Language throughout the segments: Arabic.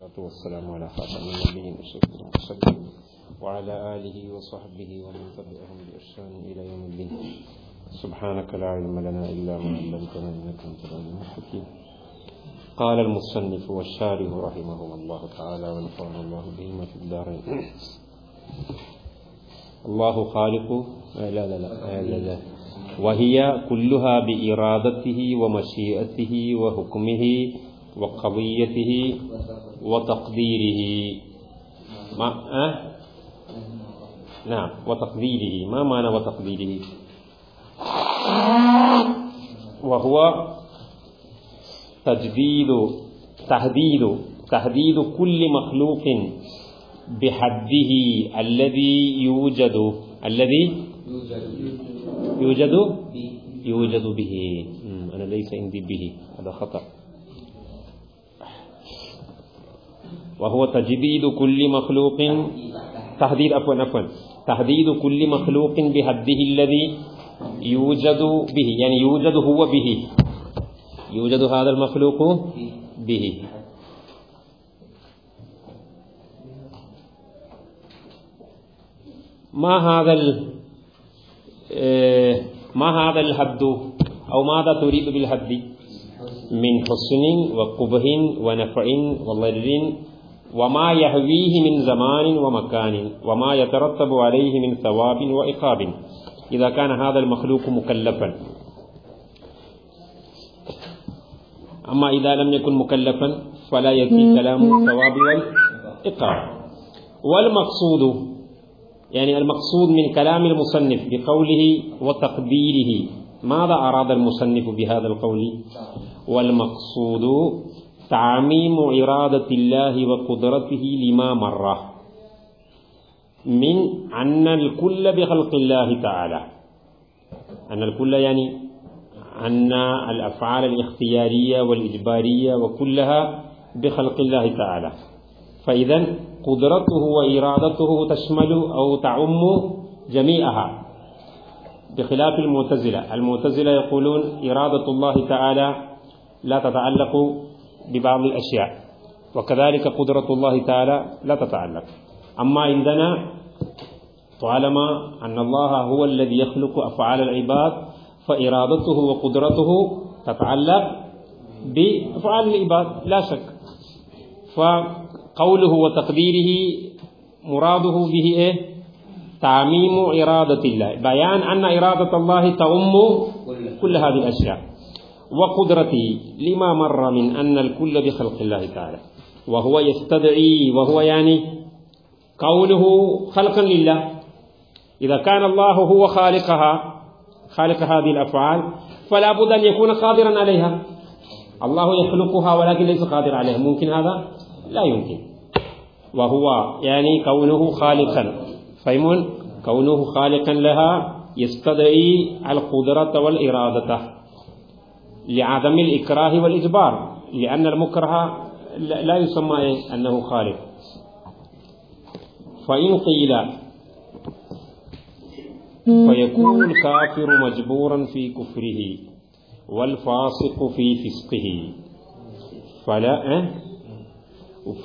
والصلاة والسلام على خاتم النبيين وعلى آله وصحبه ومن تبعهم بإحسان إلى يوم الدين. سبحانك لا علم لنا إلا ما علمتنا إنك أنت العليم الحكيم. قال المصنف والشارح رحمه الله تعالى ونفعنا الله بهما في الدارين. الله خالق لا لا لا, لا, لا. وهي كلها بإرادته ومشيئته وحكمه وقضيته وتقديره. ما أه؟ نعم وتقديره. ما معنى وتقديره؟ وهو تجديد تهديد تهديد كل مخلوق بحده الذي يوجد الذي يوجد؟ يوجد به. أنا ليس عندي به هذا خطأ. وهو تجديد كل مخلوق تحديد عفوا عفوا تحديد كل مخلوق بحده الذي يوجد به يعني يوجد هو به. يوجد هذا المخلوق به. ما هذا ما هذا الحد؟ أو ماذا تريد بالحد؟ من حسن وقبح ونفع. وضر وما يهويه من زمان ومكان وما يترتب عليه من ثواب وإقاب إذا كان هذا المخلوق مكلفا. أما إذا لم يكن مكلفا فلا يكفي كلام الثواب والإقاب والمقصود يعني المقصود من كلام المصنف بقوله وتقديره ماذا أراد المصنف بهذا القول؟ والمقصود تعميم إرادة الله وقدرته لما مر من أن الكل بخلق الله تعالى. أن الكل يعني أن الأفعال الاختيارية والإجبارية وكلها بخلق الله تعالى. فإذا قدرته وإرادته تشمل أو تعم جميعها. بخلاف المعتزلة. المعتزلة يقولون إرادة الله تعالى لا تتعلق ببعض الأشياء. وكذلك قدرة الله تعالى لا تتعلق. أما عندنا طالما أن الله هو الذي يخلق أفعال العباد فإرادته وقدرته تتعلق بأفعال العباد لا شك. فقوله وتقديره مراده به إيه؟ تعميم إرادة الله. بيان أن إرادة الله تعم كل هذه الأشياء. وقدرته لما مر من أن الكل بخلق الله تعالى. وهو يستدعي وهو يعني كونه خلقا لله. إذا كان الله هو خالقها خالق هذه الأفعال فلا بد أن يكون قادرا عليها. الله يخلقها ولكن ليس قادر عليها. ممكن هذا؟ لا يمكن. وهو يعني كونه خالقا. فهمون؟ كونه خالقا لها يستدعي القدرة والإرادة. لعدم الإكراه والإجبار لأن المكره لا يسمى؟ أنه خالق فإن قيل فيكون الكافر مجبورا في كفره والفاسق في فسقه فلا؟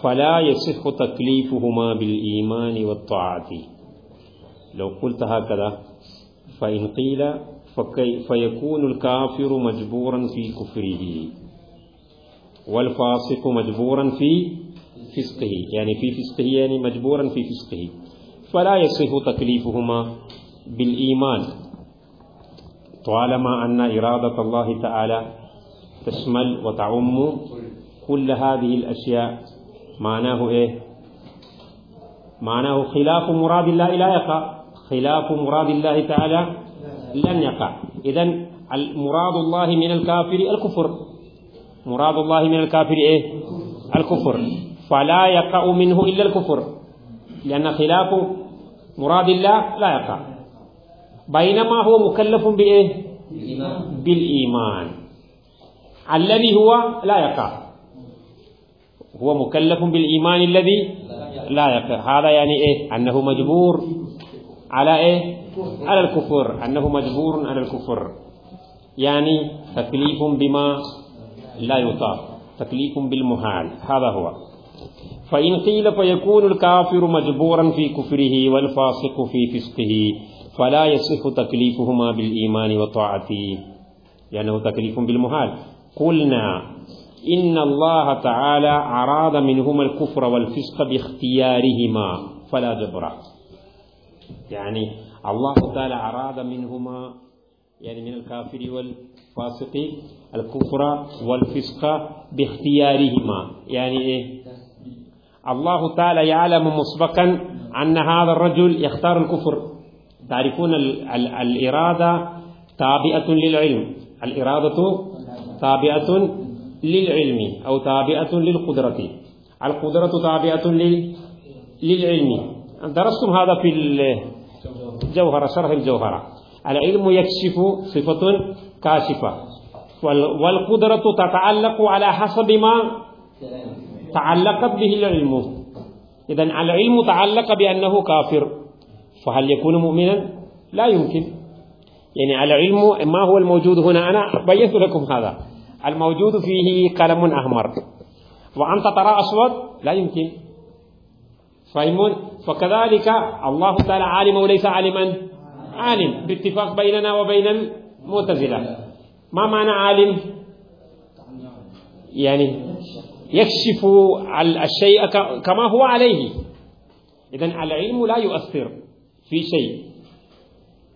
فلا يصح تكليفهما بالإيمان والطاعة لو قلت هكذا فإن قيل فيكون الكافر مجبورا في كفره والفاسق مجبورا في فسقه. يعني في فسقه يعني مجبورا في فسقه. فلا يصح تكليفهما بالإيمان. طالما أن إرادة الله تعالى تشمل وتعم كل هذه الأشياء. معناه إيه؟ معناه خلاف مراد الله لا يقع. خلاف مراد الله تعالى لن يقع. إذا مراد الله من الكافر الكفر. مراد الله من الكافر إيه؟ الكفر. فلا يقع منه إلا الكفر. لأن خلاف مراد الله لا يقع. بينما هو مكلف بإيه؟ بالإيمان. الذي هو لا يقع. هو مكلف بالإيمان الذي لا يقع. هذا يعني إيه؟ أنه مجبور على إيه؟ على الكفر أنه مجبور على الكفر. يعني تكليف بما لا يطاق تكليف بالمحال هذا هو. فإن قيل فيكون الكافر مجبورا في كفره والفاسق في فسقه فلا يصح تكليفهما بالإيمان وطاعته. لأنه تكليف بالمحال قلنا إن الله تعالى أراد منهما الكفر والفسق باختيارهما فلا جبر. يعني الله تعالى أراد منهما يعني من الكافر والفاسق الكفر والفسق باختيارهما. يعني إيه؟ الله تعالى يعلم مسبقا أن هذا الرجل يختار الكفر. تعرفون ال ال الإرادة تابعة للعلم. الإرادة تابعة للعلم أو تابعة للقدرة. القدرة تابعة للعلم. درستم هذا في الجوهرة شرح الجوهرة. العلم يكشف صفة كاشفة. والقدرة تتعلق على حسب ما تعلقت به العلم. إذا العلم تعلق بأنه كافر. فهل يكون مؤمنا؟ لا يمكن. يعني العلم ما هو الموجود هنا؟ أنا بينت لكم هذا. الموجود فيه قلم أحمر. وأنت ترى أسود لا يمكن. فهمون؟ فكذلك الله تعالى عالم وليس عالما. عالم باتفاق بيننا وبين المعتزلة. ما معنى عالم؟ يعني يكشف الشيء كما هو عليه. إذا العلم لا يؤثر في شيء.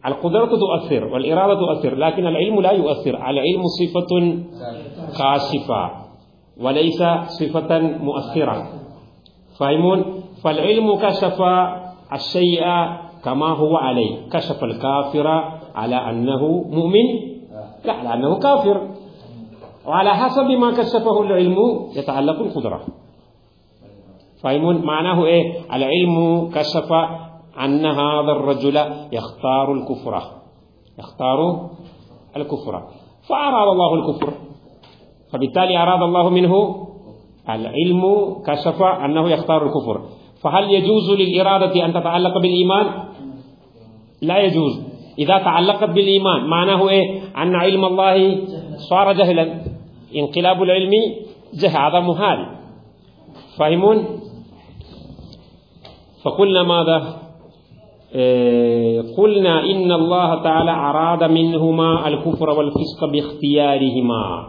القدرة تؤثر والإرادة تؤثر لكن العلم لا يؤثر. العلم صفة كاشفة وليس صفة مؤثرة. فهمون؟ فالعلم كشف الشيء كما هو عليه. كشف الكافر على أنه مؤمن. لا لأنه كافر. وعلى حسب ما كشفه العلم يتعلق القدرة. فهمون؟ معناه إيه؟ العلم كشف أن هذا الرجل يختار الكفر. يختار الكفر. فأراد الله الكفر. فبالتالي أراد الله منه العلم كشف أنه يختار الكفر. فهل يجوز للإرادة أن تتعلق بالإيمان؟ لا يجوز. إذا تعلقت بالإيمان معناه إيه؟ أن علم الله صار جهلا. انقلاب العلم جه هذا محال فهمون؟ فقلنا ماذا؟ إيه قلنا إن الله تعالى أراد منهما الكفر والفسق باختيارهما.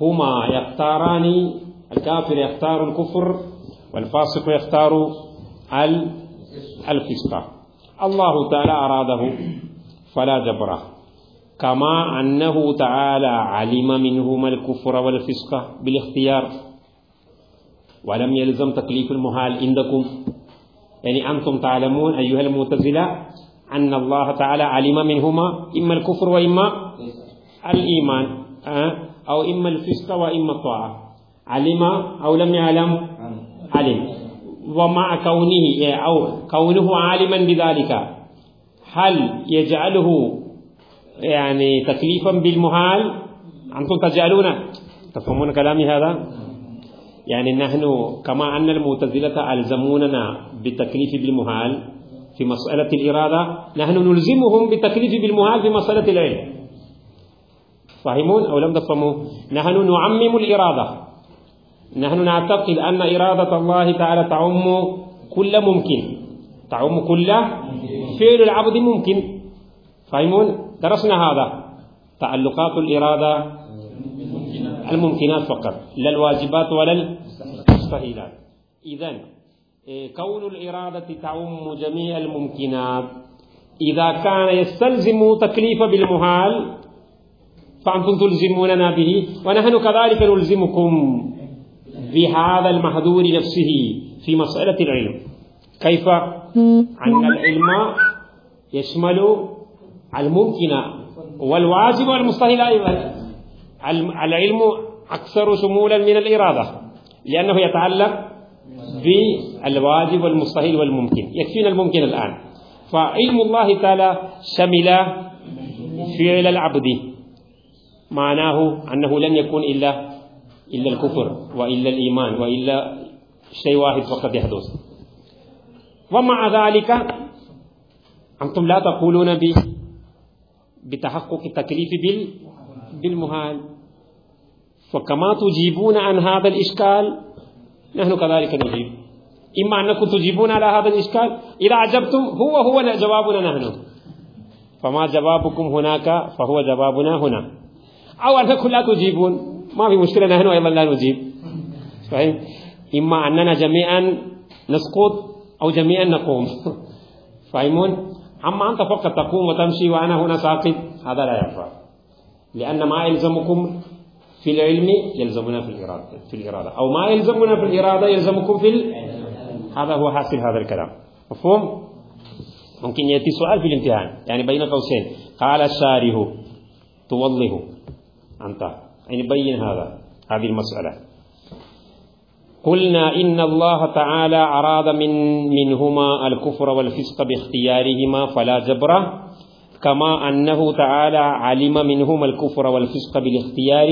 هما يختاران الكافر يختار الكفر والفاسق يختار الفسق الله تعالى أراده فلا جبره كما أنه تعالى علم منهما الكفر والفسق بالاختيار. ولم يلزم تكليف المحال عندكم. يعني أنتم تعلمون أيها المعتزلة أن الله تعالى علم منهما إما الكفر وإما الإيمان أو إما الفسق وإما الطاعة. علم أو لم يعلم؟ علم ومع كونه أو كونه عالما بذلك. هل يجعله يعني تكليفا بالمحال أنتم تجعلون. تفهمون كلامي هذا؟ يعني نحن كما أن المعتزلة ألزموننا بالتكليف بالمحال في مسألة الإرادة نحن نلزمهم بالتكليف بالمحال في مسألة العلم. فهمون أو لم تفهموا؟ نحن نعمم الإرادة. نحن نعتقد أن إرادة الله تعالى تعم كل ممكن. تعم كل فعل العبد ممكن. فهمون؟ درسنا هذا. تعلقات الإرادة الممكنات فقط. لا الواجبات ولا المستحيلات. إذا إيه، كون الإرادة تعم جميع الممكنات إذا كان يستلزم تكليف بالمحال فأنتم تلزموننا به ونحن كذلك نلزمكم. بهذا المحذور نفسه في مسألة العلم. كيف؟ أن العلم يشمل الممكن والواجب والمستحيل. أيضا العلم أكثر شمولا من الإرادة لأنه يتعلق بالواجب والمستحيل والممكن. يكفينا الممكن الآن. فعلم الله تعالى شمل فعل العبد معناه أنه لن يكون إلا إلا الكفر وإلا الإيمان وإلا شيء واحد فقط يحدث. ومع ذلك أنتم لا تقولون بتحقق التكليف بالمهال فكما تجيبون عن هذا الإشكال نحن كذلك نجيب. إما أنكم تجيبون على هذا الإشكال إذا عجبتم هو هو جوابنا نحن. فما جوابكم هناك فهو جوابنا هنا. أو أنكم لا تجيبون. ما في مشكلة نحن أيضا لا نجيب. فهم إما أننا جميعا نسقط أو جميعا نقوم. فاهمون أما أنت فقط تقوم وتمشي وأنا هنا ساقط هذا لا ينفع. لأن ما يلزمكم في العلم يلزمنا في الإرادة في الإرادة. أو ما يلزمنا في الإرادة يلزمكم في ال... هذا هو حاصل هذا الكلام. مفهوم؟ ممكن يأتي سؤال في الامتحان. يعني بين قوسين. قال الشاره توضح. أنت. يعني بين هذا هذه المسألة. قلنا إن الله تعالى أراد من منهما الكفر والفسق باختيارهما فلا جبر كما أنه تعالى علم منهما الكفر والفسق بالاختيار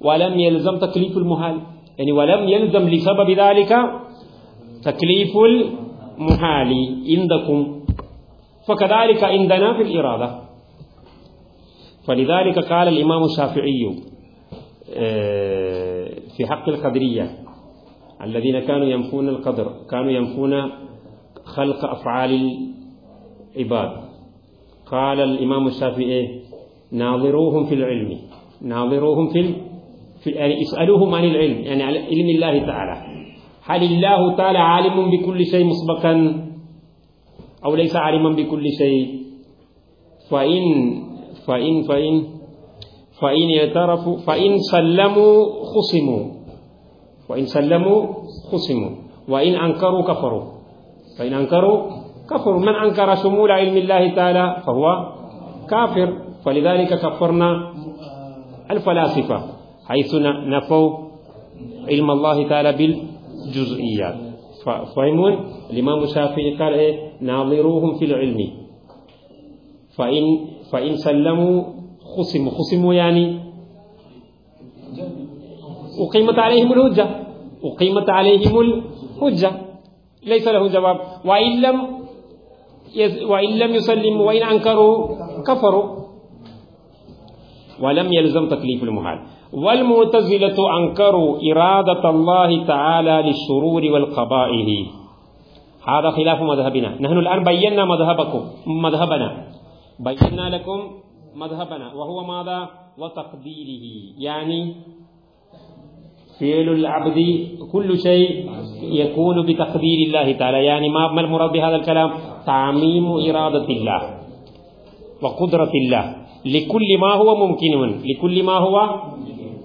ولم يلزم تكليف المحال. يعني ولم يلزم لسبب ذلك تكليف المحال عندكم. فكذلك عندنا في الإرادة. فلذلك قال الإمام الشافعي في حق القدرية الذين كانوا ينفون القدر كانوا ينفون خلق أفعال العباد. قال الإمام الشافعي ناظروهم في العلم ناظروهم في, في يعني اسألوهم عن العلم يعني عن علم الله تعالى. هل الله تعالى عالم بكل شيء مسبقا أو ليس عالما بكل شيء؟ فإن فإن فإن فإن اعترفوا فإن سلموا خصموا. وإن سلموا خصموا. وإن أنكروا كفروا. فإن أنكروا كفروا. من أنكر شمول علم الله تعالى فهو كافر. فلذلك كفرنا الفلاسفة حيث نفوا علم الله تعالى بالجزئيات فهمون؟ الإمام الشافعي قال إيه؟ ناظروهم في العلم. فإن فإن سلموا خصموا خصموا يعني أقيمت عليهم الهجة أقيمت عليهم الهجة ليس له جواب. وإن لم وإن لم يسلموا وإن أنكروا كفروا. ولم يلزم تكليف المحال. والمعتزلة أنكروا إرادة الله تعالى للشرور والقبائح. هذا خلاف مذهبنا. نحن الآن بينا مذهبكم مذهبنا. بينا لكم مذهبنا. وهو ماذا؟ وتقديره. يعني فعل العبد كل شيء يكون بتقدير الله تعالى. يعني ما المراد بهذا الكلام؟ تعميم إرادة الله وقدرة الله. لكل ما هو ممكن. لكل ما هو.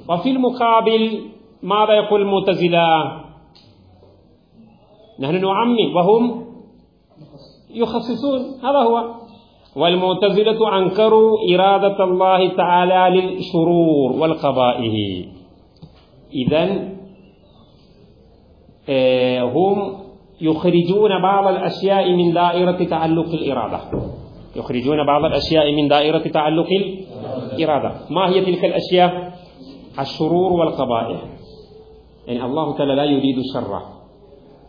وفي المقابل ماذا يقول المعتزلة؟ نحن نعمم وهم يخصصون. هذا هو. والمعتزلة أنكروا إرادة الله تعالى للشرور والقبائح. إذا آه، هم يخرجون بعض الأشياء من دائرة تعلق الإرادة. يخرجون بعض الأشياء من دائرة تعلق الإرادة. ما هي تلك الأشياء؟ الشرور والقبائح. يعني الله تعالى لا يريد الشر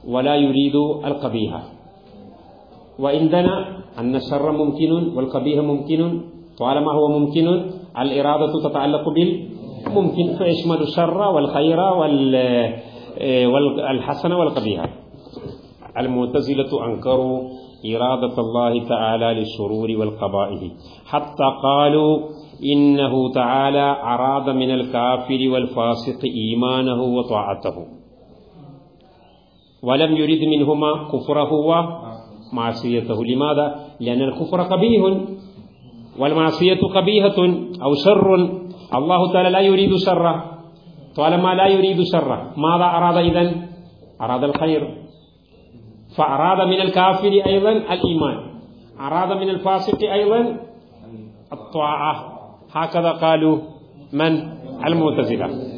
ولا يريد القبيح. وعندنا أن الشر ممكن والقبيح ممكن طالما هو ممكن الإرادة تتعلق بال ممكن. فيشمل الشر والخير والحسن والقبيح. المعتزلة أنكروا إرادة الله تعالى للشرور والقبائح حتى قالوا إنه تعالى أراد من الكافر والفاسق إيمانه وطاعته. ولم يرد منهما كفره ومعصيته لماذا؟ لأن الكفر قبيح والمعصية قبيحة أو شر. الله تعالى لا يريد شره طالما لا يريد شره ماذا أراد إذن؟ أراد الخير. فأراد من الكافر أيضا الإيمان. أراد من الفاسق أيضا الطاعة. هكذا قالوا من؟ المعتزلة.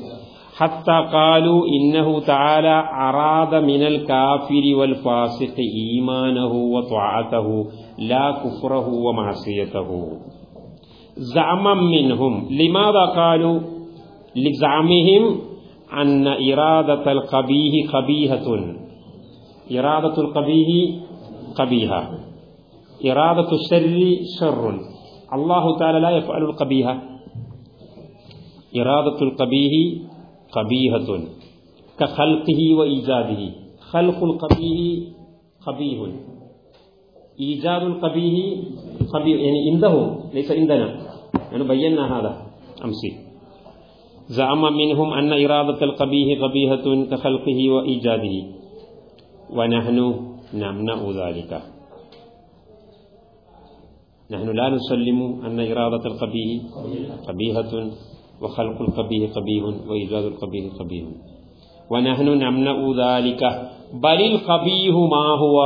حتى قالوا إنه تعالى أراد من الكافر والفاسق إيمانه وطاعته لا كفره ومعصيته. زعما منهم. لماذا قالوا؟ لزعمهم أن إرادة القبيه قبيهة إرادة القبيه قبيهة إرادة الشر شر. الله تعالى لا يفعل القبيهة إرادة القبيه قبيهة كخلقه وإيجاده. خلق القبيح قبيح. إيجاد القبيح قبيح. يعني عنده ليس عندنا. يعني بينا هذا. أمس زعم منهم أن إرادة القبيح قبيحة كخلقه وإيجاده. ونحن نمنع ذلك. نحن لا نسلم أن إرادة القبيح قبيحة. وخلق القبيح قبيح وإيجاد القبيح قبيح. ونحن نمنع ذلك. بل القبيح ما هو؟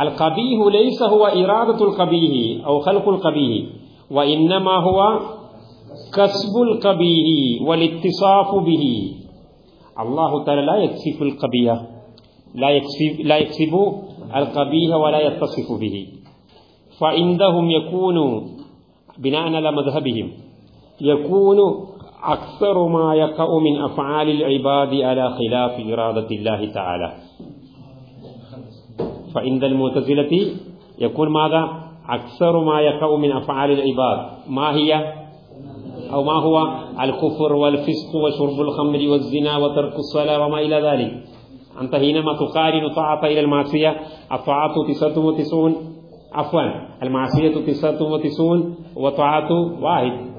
القبيح ليس هو إرادة القبيح أو خلق القبيح وإنما هو كسب القبيح والاتصاف به. الله تعالى لا يكسب القبيح لا يكسب لا يكسب القبيح ولا يتصف به. فعندهم يكون بناء على مذهبهم يكون أكثر ما يقع من أفعال العباد على خلاف إرادة الله تعالى. فعند المعتزلة يكون ماذا؟ أكثر ما يقع من أفعال العباد. ما هي؟ أو ما هو؟ الكفر والفسق وشرب الخمر والزنا وترك الصلاة وما إلى ذلك. أنت حينما تقارن طاعة إلى المعصية الطاعة تسعة وتسعون. عفوا المعصية تسعة وتسعون وطاعة واحد.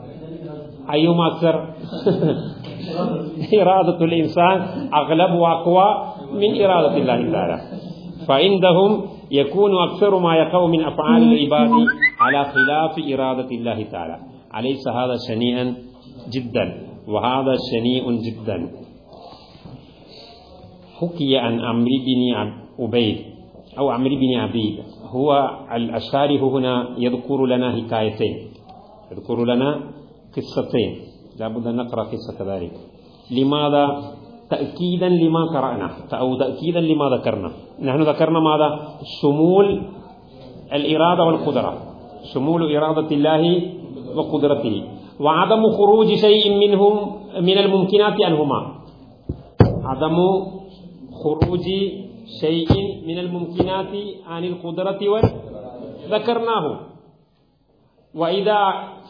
أيهما أكثر إرادة الإنسان أغلب وأقوى من إرادة الله تعالى. فعندهم يكون أكثر ما يقع من أفعال العباد على خلاف إرادة الله تعالى. أليس هذا شنيعا؟ جدا. وهذا شنيع جدا. حكي عن عمرو بن عبيد أو عمرو بن عبيد. هو الأشاري هنا يذكر لنا حكايتين. يذكر لنا قصتين. لابد أن نقرأ قصة ذلك. لماذا تأكيدا لما قرأنا أو تأكيدا لما ذكرنا نحن ذكرنا ماذا؟ شمول الإرادة والقدرة. شمول إرادة الله وقدرته. وعدم خروج شيء منهم من الممكنات عنهما عدم خروج شيء من الممكنات عن القدرة ذكرناه وإذا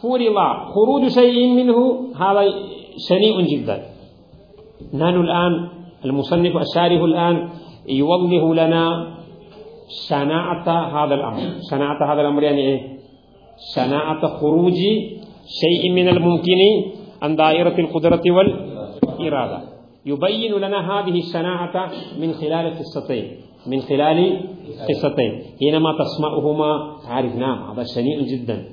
فرض خروج شيء منه هذا شنيع جدا. نحن الآن المصنف الشارح الآن يوضح لنا شناعة هذا الأمر. شناعة هذا الأمر يعني إيه؟ شناعة خروج شيء من الممكن عن دائرة القدرة والإرادة. يبين لنا هذه الشناعة من خلال قصتين. من خلال قصتين. حينما تسمعهما تعرف هذا شنيع جدا.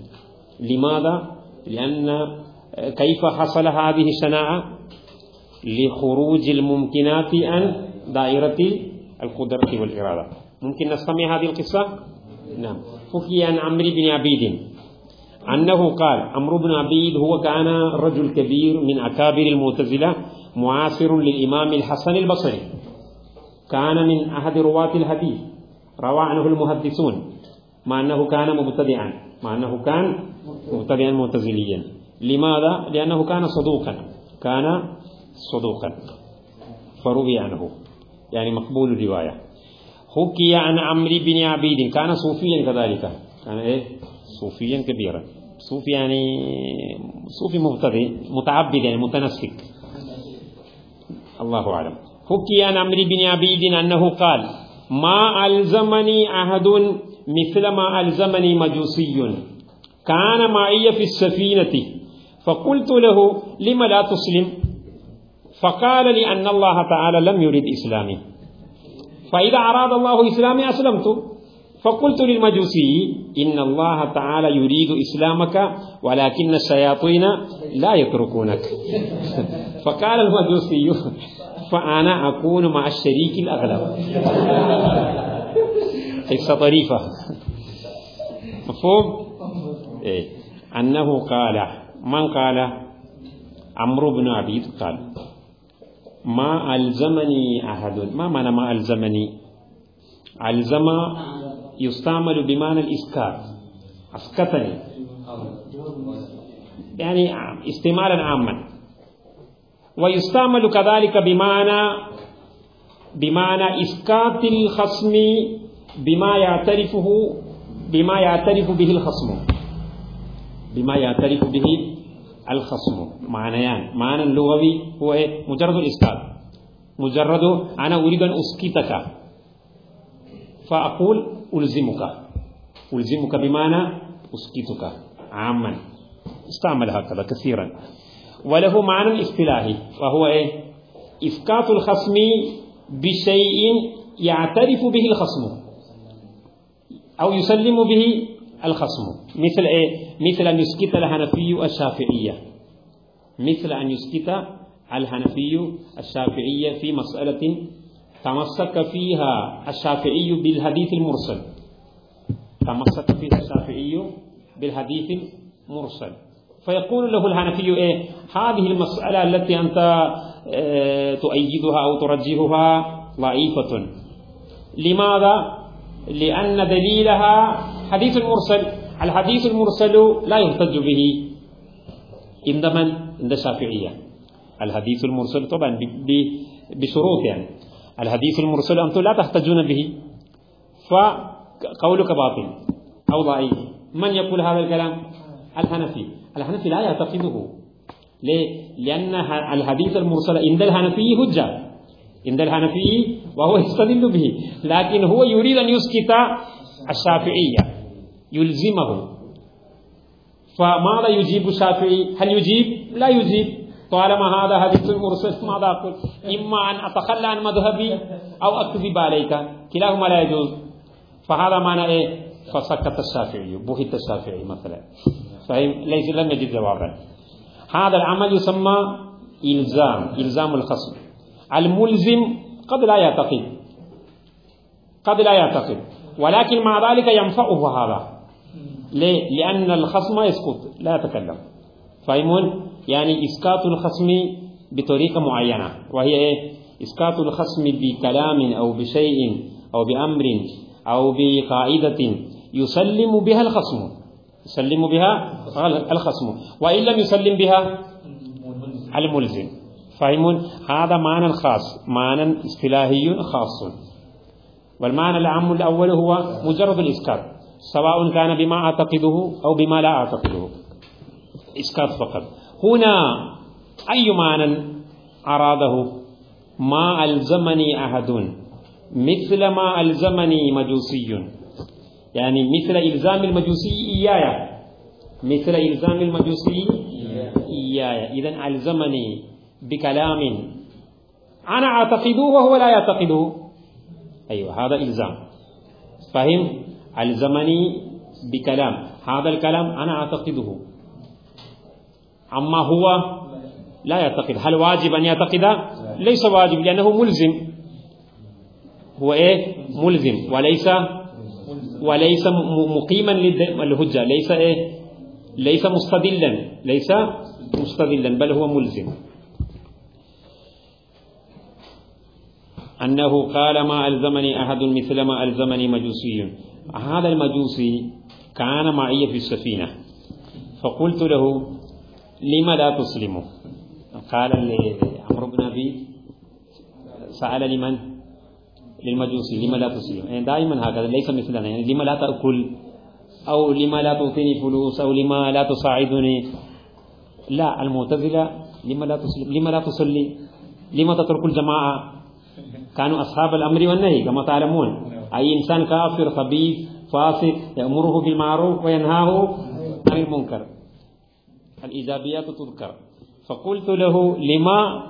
لماذا؟ لأن كيف حصل هذه الشناعة؟ لخروج الممكنات عن دائرة القدرة والإرادة. ممكن نستمع هذه القصة؟ نعم. حكي عن عمرو بن عبيد أنه قال عمرو بن عبيد هو كان رجل كبير من أكابر المعتزلة معاصر للإمام الحسن البصري. كان من أحد رواة الحديث. روى عنه المحدثون. مع أنه كان مبتدعا. مع أنه كان مبتدعا معتزليا. لماذا؟ لأنه كان صدوقا. كان صدوقا. فروي عنه. يعني مقبول الرواية. حكي عن عمرو بن عبيد. كان صوفيا كذلك. كان إيه؟ صوفيا كبيرا. صوفي يعني صوفي مبتدئ متعبد يعني متنسك الله أعلم. حكي عن عمرو بن عبيد أنه قال ما ألزمني أحد مثل ما ألزمني مجوسي. كان معي في السفينة فقلت له لم لا تسلم؟ فقال لي أن الله تعالى لم يرد إسلامي. فإذا أراد الله إسلامي أسلمت. فقلت للمجوسي إن الله تعالى يريد إسلامك ولكن الشياطين لا يتركونك. فقال المجوسي فأنا أكون مع الشريك الأغلب. قصة طريفة مفهوم؟ إيه؟ أنه قال من قال؟ عمرو بن عبيد قال ما ألزمني أحد. ما معنى ما ألزمني؟ ألزم يستعمل بمعنى الإسكات. أسكتني. يعني استعمالا عاما. ويستعمل كذلك بمعنى بمعنى إسكات الخصم بما يعترفه بما يعترف به الخصم. بما يعترف به الخصم. معنيان. معنى اللغوي هو إيه؟ مجرد الإسكات مجرد أنا أريد أن أسكتك. فأقول ألزمك. ألزمك بمعنى أسكتك. عاما. استعمل هكذا كثيرا. وله معنى اصطلاحي وهو إيه؟ إسكات الخصم بشيء يعترف به الخصم. أو يسلم به الخصم. مثل إيه؟ مثل أن يسكت الحنفي الشافعية. مثل أن يسكت الحنفي الشافعية في مسألة تمسك فيها الشافعي بالحديث المرسل. تمسك فيها الشافعي بالحديث المرسل. فيقول له الحنفي إيه؟ هذه المسألة التي أنت آه تؤيدها أو ترجحها ضعيفة. لماذا؟ لأن دليلها حديث المرسل. الحديث المرسل لا يحتج به. عند من؟ عند الشافعية. الحديث المرسل طبعا بشروط يعني. الحديث المرسل أنتم لا تحتجون به. فقولك باطل أو ضعيف. من يقول هذا الكلام؟ الحنفي. الحنفي لا يعتقده. ليه؟ لأن الحديث المرسل عند الحنفي حجة. عند الحنفي وهو يستدل به. لكن هو يريد أن يسكت الشافعية يلزمه. فماذا يجيب الشافعي؟ هل يجيب؟ لا يجيب. طالما هذا حديث المرسل ماذا أقول؟ إما أن أتخلى عن مذهبي أو أكذب عليك. كلاهما لا يجوز. فهذا معنى إيه؟ فسكت الشافعي بهت الشافعي مثلا. فهم ليس لم يجد جوابا. هذا العمل يسمى إلزام إلزام الخصم. الملزم قد لا يعتقد. قد لا يعتقد. ولكن مع ذلك ينفعه هذا. ليه؟ لأن الخصم يسكت لا يتكلم. فاهمون يعني إسقاط الخصم بطريقة معينة. وهي إيه؟ إسقاط الخصم بكلام أو بشيء أو بأمر أو بقاعدة يسلم بها الخصم. يسلم بها الخصم. وإن لم يسلم بها الملزم. فاهمون هذا معنى خاص معنى اصطلاحي خاص. والمعنى العام الأول هو مجرد الإسقاط سواء كان بما أعتقده أو بما لا أعتقده. إسقاط فقط. هنا أي معنى أراده؟ ما ألزمني أحد. مثل ما ألزمني مجوسي. يعني مثل إلزام المجوسي إياي مثل إلزام المجوسي إياي إذا ألزمني. بكلام. أنا أعتقده وهو لا يعتقده. أيوة هذا إلزام. فهم؟ ألزمني بكلام. هذا الكلام أنا أعتقده. أما هو لا يعتقد. هل واجب أن يعتقد؟ ليس واجب لأنه ملزم. هو إيه؟ ملزم. وليس وليس مقيما للهجة ليس إيه؟ ليس مستدلا. ليس مستدلا بل هو ملزم. أنه قال ما ألزمني أحد مثل ما ألزمني مجوسي. هذا المجوسي كان معي في السفينة. فقلت له لما لا تسلموا قال عمرو بن أبي سأل لمن؟ للمجوسي لما لا تسلم؟ يعني دائما هكذا ليس مثلنا. يعني لما لا تأكل؟ أو لما لا تعطيني فلوس؟ أو لما لا تساعدني؟ لا المعتزلة لما لا تسلم؟ لما لا تصلي؟ لما تترك الجماعة؟ كانوا أصحاب الأمر والنهي كما تعلمون. أي إنسان كافر خبيث فاسق يأمره بالمعروف وينهاه عن المنكر. الإيجابيات تذكر. فقلت له لما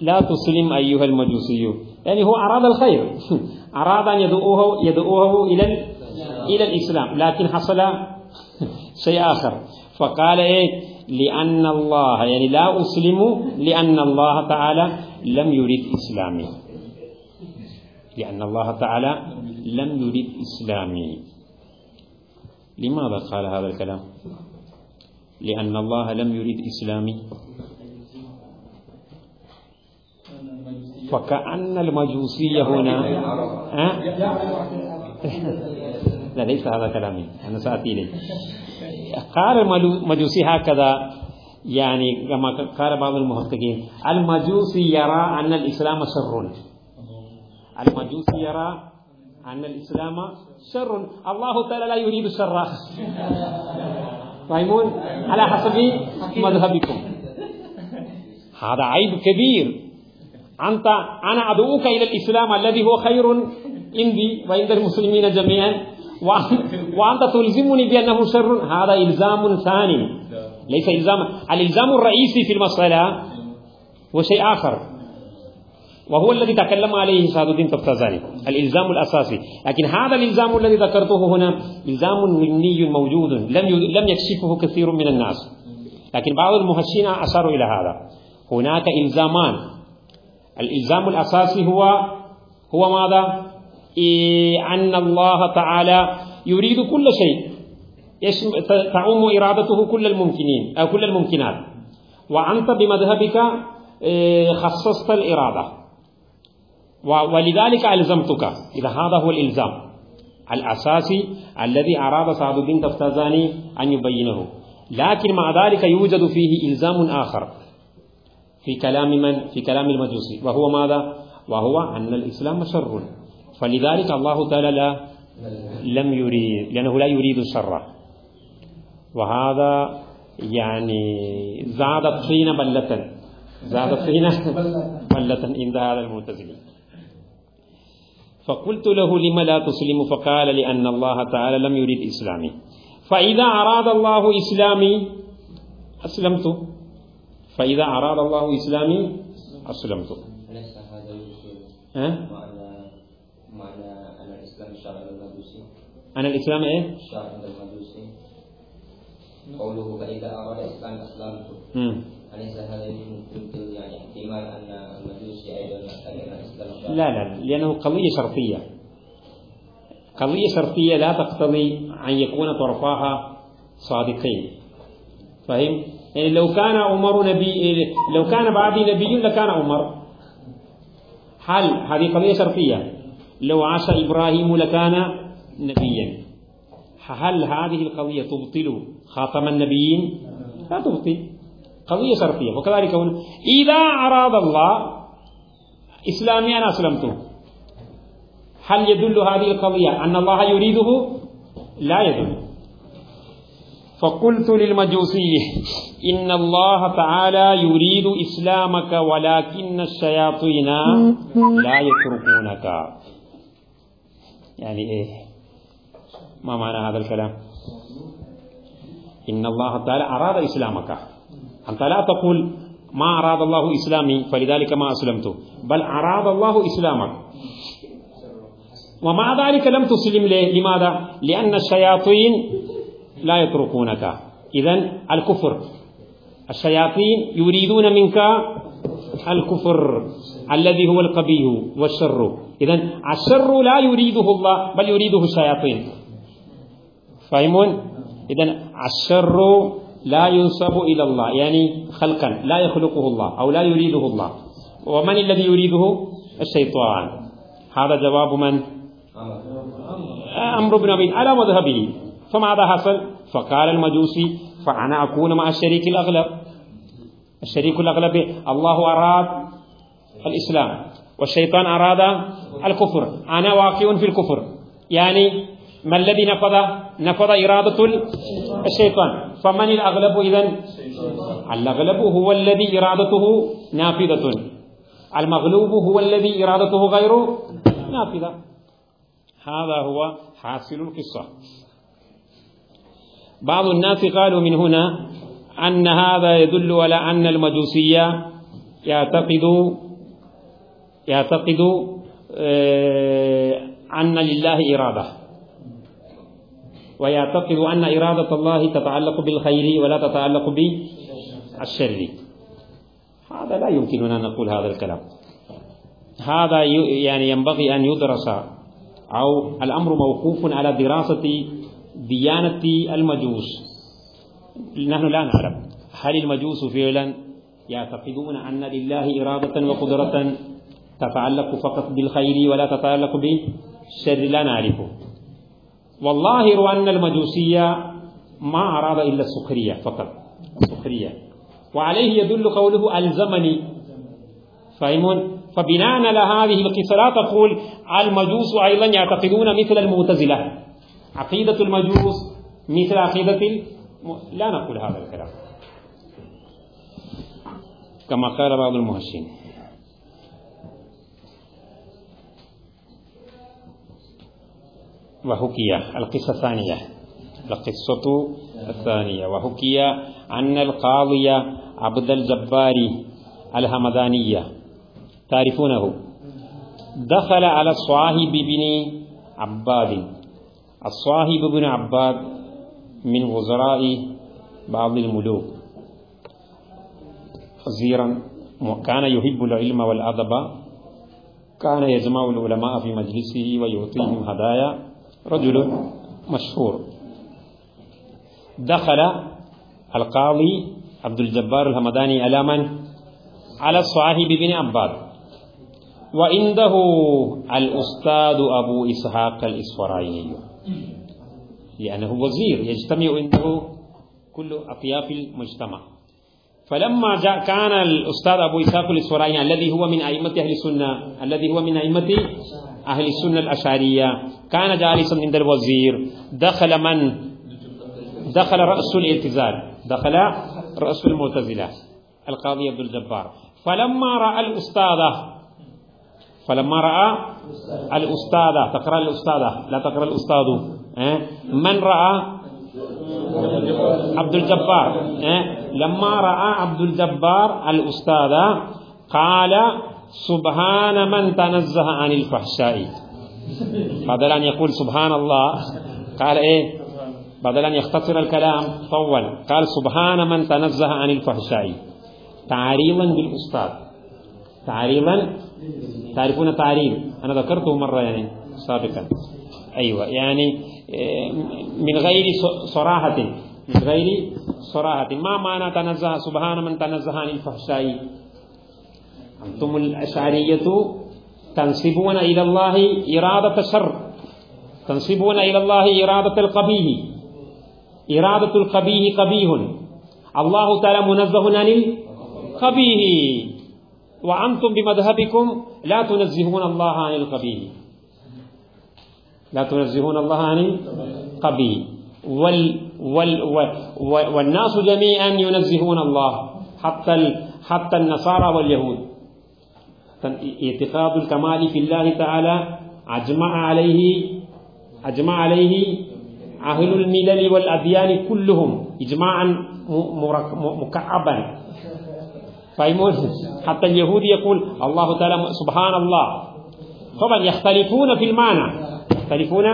لا تسلم أيها المجوسي؟ يعني هو أراد الخير. أراد أن يدعوه, يدعوه إلى إلى الإسلام لكن حصل شيء آخر. فقال إيه؟ لأن الله يعني لا أسلم لأن الله تعالى لم يريد إسلامي. لأن الله تعالى لم يريد إسلامي. لماذا قال هذا الكلام؟ لأن الله لم يريد إسلامي. فكأن المجوسية هنا؟ لا ليس هذا كلامي. أنا سأتي إليه. قال المجوسي هكذا. يعني كما قال بعض المحققين المجوسي يرى أن الإسلام شر. المجوسي يرى أن الإسلام شر الله تعالى لا يريد الشر فاهمون على حسب مذهبكم هذا عيب كبير أنت أنا أدعوك إلى الإسلام الذي هو خير عندي وعند المسلمين جميعا وأنت تلزمني بأنه شر هذا إلزام ثاني ليس إلزام الإلزام الرئيسي في المسألة هو شيء آخر وهو الذي تكلم عليه سعد الدين تفتزاني الإلزام الأساسي. لكن هذا الإلزام الذي ذكرته هنا إلزام مني موجود لم لم يكشفه كثير من الناس. لكن بعض المهشين أشاروا إلى هذا. هناك إلزامان. الإلزام الأساسي هو هو ماذا؟ إيه أن الله تعالى يريد كل شيء. تعم إرادته كل الممكنين أو كل الممكنات. وأنت بمذهبك إيه، خصصت الإرادة. ولذلك ألزمتك. إذا هذا هو الإلزام. الأساسي الذي أراد سعد الدين تفتازاني أن يبينه. لكن مع ذلك يوجد فيه إلزام آخر. في كلام من في كلام المجوسي وهو ماذا؟ وهو أن الإسلام شر. فلذلك الله تعالى لا لم يريد لأنه لا يريد الشر. وهذا يعني زاد الطين بلة. زاد الطين بلة عند هذا المعتزلي. فقلت له لم لا تسلم؟ فقال لأن الله تعالى لم يريد إسلامي. فإذا أراد الله إسلامي أسلمت. فإذا أراد الله إسلامي أسلمت. أليس هذا ها؟ معنى أن الإسلام شرع المجوسي أنا الإسلام إيه؟ شرع المجوسي قوله فإذا أراد الإسلام أسلمت. يعني لا لا لأنه قضية شرطية قضية شرطية لا تقتضي أن يكون طرفاها صادقين. فهم؟ يعني لو كان عمر نبي لو كان بعدي نبي لكان عمر. هل هذه قضية شرطية لو عاش إبراهيم لكان نبيا. هل هذه القضية تبطل خاتم النبيين؟ لا تبطل. قضية شرطية وكذلك هنا إذا أراد الله إسلامي أنا أسلمته هل يدل هذه القضية أن الله يريده؟ لا يدل. فقلت للمجوسي إن الله تعالى يريد إسلامك ولكن الشياطين لا يتركونك. يعني إيه؟ ما معنى هذا الكلام؟ إن الله تعالى أراد إسلامك. أنت لا تقول ما أراد الله إسلامي فلذلك ما أسلمت. بل أراد الله إسلامك ومع ذلك لم تسلم ليه؟ لماذا؟ لأن الشياطين لا يتركونك. إذا الكفر. الشياطين يريدون منك الكفر الذي هو القبيح والشر. إذا الشر لا يريده الله بل يريده الشياطين. فاهمون؟ إذا الشر لا ينسب إلى الله يعني خلقا لا يخلقه الله أو لا يريده الله. ومن الذي يريده؟ الشيطان. هذا جواب من؟ أمر بن أبي على مذهبه. فماذا حصل؟ فقال المجوسي فأنا أكون مع الشريك الأغلب. الشريك الأغلب الله أراد الإسلام والشيطان أراد الكفر. أنا واقع في الكفر. يعني ما الذي نفذ نفذ إرادة الشيطان. فمن الأغلب إذن؟ الأغلب هو الذي إرادته نافذة. المغلوب هو الذي إرادته غير نافذة. هذا هو حاصل القصة. بعض الناس قالوا من هنا أن هذا يدل على أن المجوسية يعتقد يعتقد أن لله إرادة. ويعتقد أن إرادة الله تتعلق بالخير ولا تتعلق بالشر هذا لا يمكننا أن نقول هذا الكلام. هذا يعني ينبغي أن يدرس أو الأمر موقوف على دراسة ديانة المجوس. نحن لا نعلم هل المجوس فعلا يعتقدون أن لله إرادة وقدرة تتعلق فقط بالخير ولا تتعلق بالشر. لا نعرفه. والظاهر أن المجوسية ما أراد إلا السخرية فقط السخرية. وعليه يدل قوله ألزمني. فاهمون فبناء على هذه القصة لا تقول المجوس أيضا يعتقدون مثل المعتزلة. عقيدة المجوس مثل عقيدة. لا نقول هذا الكلام. كما قال بعض المهشين. وحكي. القصة الثانية. القصة الثانية. وحكي أن القاضي عبد الجبار الهمدانية تعرفونه؟ دخل على الصاحب بن عباد. الصاحب بن عباد من وزراء بعض الملوك. وزيرا كان يحب العلم والأدب. كان يجمع العلماء في مجلسه ويعطيهم هدايا. رجل مشهور. دخل القاضي عبد الجبار الهمداني على من؟ على الصاحب بن عباد. وعنده الأستاذ أبو إسحاق الإسفرايني. لأنه وزير يجتمع عنده كل أطياف المجتمع. فلما جاء كان الأستاذ أبو إسحاق الإسفرايني الذي هو من أئمة أهل السنة الذي هو من أئمة أهل السنة الأشعرية. كان جالسا عند الوزير. دخل من؟ دخل رأس الاعتزال. دخل رأس المعتزلة القاضي عبد الجبار. فلما رأى الأستاذة فلما رأى الأستاذة تقرأ الأستاذة لا تقرأ الأستاذ. من رأى؟ عبد الجبار. لما رأى عبد الجبار الأستاذة قال سبحان من تنزه عن الفحشاء. بدل أن يقول سبحان الله. قال إيه؟ بدل أن يختصر الكلام. طول. قال سبحان من تنزه عن الفحشاء. تعريضا بالأستاذ. تعريضا تعرفون تعريض أنا ذكرته مرة يعني سابقا. أيوة. يعني من غير صراحة. من غير صراحة. ما معنى تنزه؟ سبحان من تنزه عن الفحشاء. أنتم الأشعرية تنسبون إلى الله إرادة الشر. تنسبون إلى الله إرادة القبيح. إرادة القبيح قبيح. الله تعالى منزه عن القبيح. وأنتم بمذهبكم لا تنزهون الله عن القبيح. لا تنزهون الله عن القبيح. وال وال والناس جميعا ينزهون الله. حتى حتى النصارى واليهود. اعتقاد الكمال في الله تعالى أجمع عليه أجمع عليه أهل الملل والأديان كلهم إجماعا مكعبا. فاهمون حتى اليهود يقول الله تعالى سبحان الله. طبعا يختلفون في المعنى. يختلفون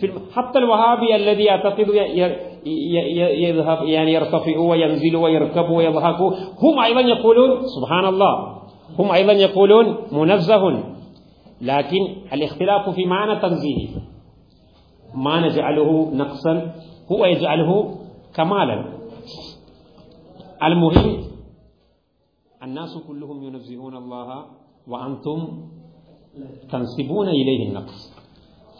في الم... حتى الوهابي الذي يعتقد يذهب يعني يرتفع وينزل ويركب ويضحك. هم أيضا يقولون سبحان الله. هم أيضا يقولون منزه لكن الاختلاف في معنى تنزيه. ما نجعله نقصا هو يجعله كمالا. المهم الناس كلهم ينزهون الله وأنتم تنسبون إليه النقص.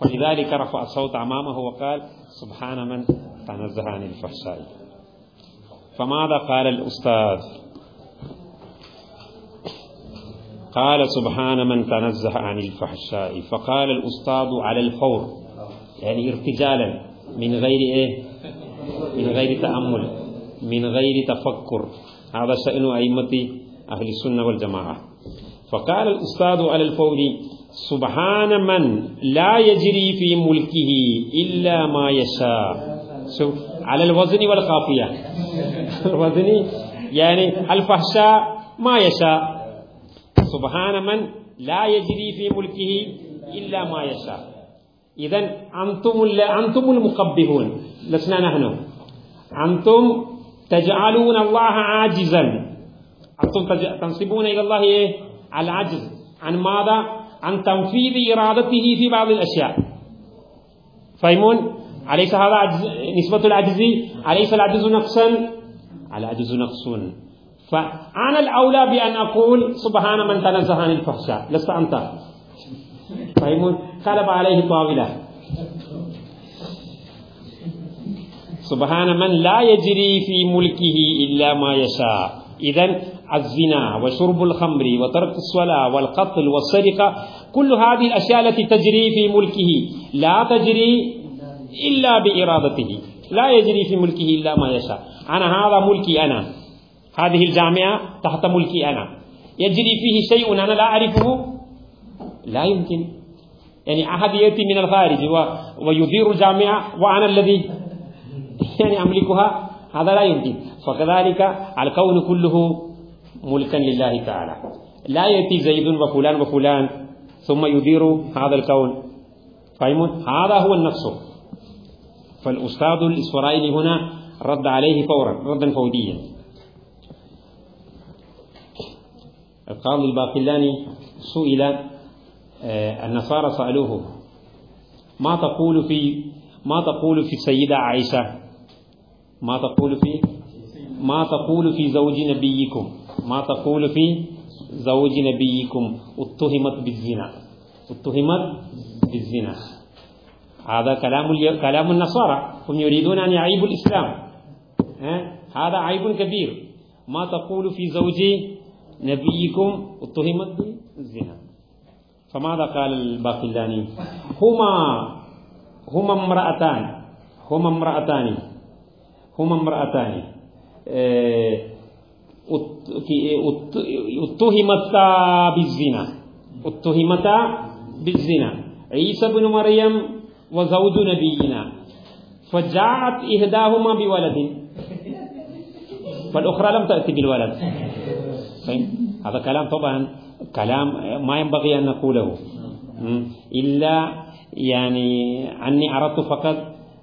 فلذلك رفع الصوت أمامه وقال سبحان من تنزه عن الفحشاء. فماذا قال الأستاذ؟ قال سبحان من تنزه عن الفحشاء. فقال الأستاذ على الفور يعني ارتجالا من غير إيه؟ من غير تأمل من غير تفكر. هذا شأن أئمة أهل السنة والجماعة. فقال الأستاذ على الفور سبحان من لا يجري في ملكه إلا ما يشاء. شوف على الوزن والقافية الوزن يعني الفحشاء ما يشاء. سبحان من لا يجري في ملكه إلا ما يشاء إذا أنتم أنتم المقبهون لسنا نحن أنتم تجعلون الله عاجزا أنتم تنسبون إلى الله إيه؟ العجز عن ماذا؟ عن تنفيذ إرادته في بعض الأشياء فاهمون؟ أليس هذا نسبة العجز أليس العجز نقصا؟ العجز نقص فأنا الأولى بأن أقول سبحان من تنزه عن الفحشاء لست أنت فاهمون؟ قلب عليه طاولة سبحان من لا يجري في ملكه إلا ما يشاء إذا الزنا وشرب الخمر وترك الصلاة والقتل والسرقة كل هذه الأشياء التي تجري في ملكه لا تجري إلا بإرادته لا يجري في ملكه إلا ما يشاء أنا هذا ملكي أنا هذه الجامعة تحت ملكي أنا. يجري فيه شيء أنا لا أعرفه؟ لا يمكن. يعني أحد يأتي من الخارج ويدير جامعة وأنا الذي يعني أملكها؟ هذا لا يمكن. فكذلك الكون كله ملكا لله تعالى. لا يأتي زيد وفلان وفلان ثم يدير هذا الكون. فاهمون؟ هذا هو النفس فالأستاذ الإسرائيلي هنا رد عليه فورا ردا فوريا القاضي الباقلاني سئل آه، النصارى سألوه ما تقول في ما تقول في السيدة عائشة؟ ما تقول في ما تقول في زوج نبيكم؟ ما تقول في زوج نبيكم؟ اتهمت بالزنا اتهمت بالزنا. هذا كلام كلام النصارى هم يريدون أن يعيبوا الإسلام؟ هذا عيب كبير. ما تقول في زوج نبيكم اتهمت بالزنا. فماذا قال الباقلاني؟ هما هما امرأتان. هما امرأتان. هما امرأتان. آه، اتهمتا بالزنا. اتهمتا بالزنا. عيسى بن مريم وزوج نبينا. فجاءت إحداهما بولد. والأخرى لم تأتي بالولد. فهم؟ هذا كلام طبعا كلام ما ينبغي أن نقوله? إلا يعني أني أردت فقط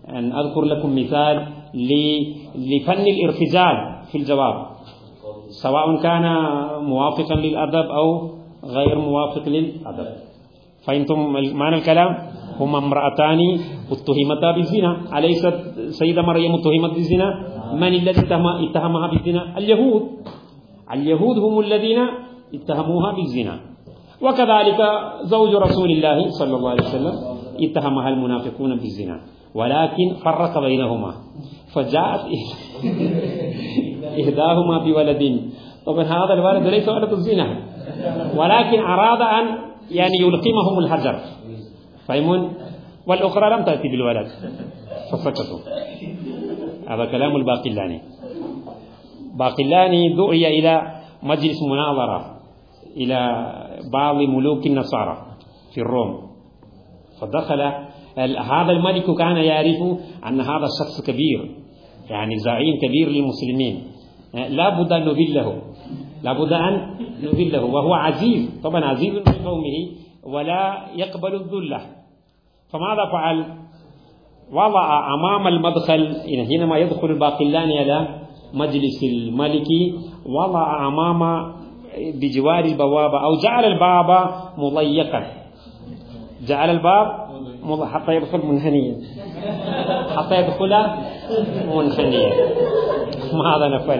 أن أذكر لكم مثال لفن الارتجال في الجواب. سواء كان موافقا للأدب أو غير موافق للأدب. فهمتم معنى الكلام؟ هما امرأتان اتهمتا بالزنا. أليست سيدة مريم اتهمت بالزنا؟ من الذي اتهم اتهمها بالزنا؟ اليهود. اليهود هم الذين اتهموها بالزنا وكذلك زوج رسول الله صلى الله عليه وسلم اتهمها المنافقون بالزنا ولكن فرق بينهما. فجاءت إحداهما بولد. طبعا هذا الولد ليس ولد الزنا. ولكن أراد أن يعني يلقمهم الحجر فهمون والأخرى لم تأتي بالولد. فسكتوا. هذا كلام الباقلاني باقلاني دعي إلى مجلس مناظرة إلى بعض ملوك النصارى في الروم. فدخل هذا الملك كان يعرف أن هذا الشخص كبير يعني زعيم كبير للمسلمين. لا بد أن نذله. لا بد أن نذله وهو عزيز. طبعا عزيز في قومه ولا يقبل الذلة. فماذا فعل؟ وضع أمام المدخل حينما يدخل الباقلاني على مجلس الملك وضع أمام بجوار البوابة أو جعل الباب مضيقا. جعل الباب حتى يدخل منحنيا. حتى يدخل منحنيا. ماذا نفعل؟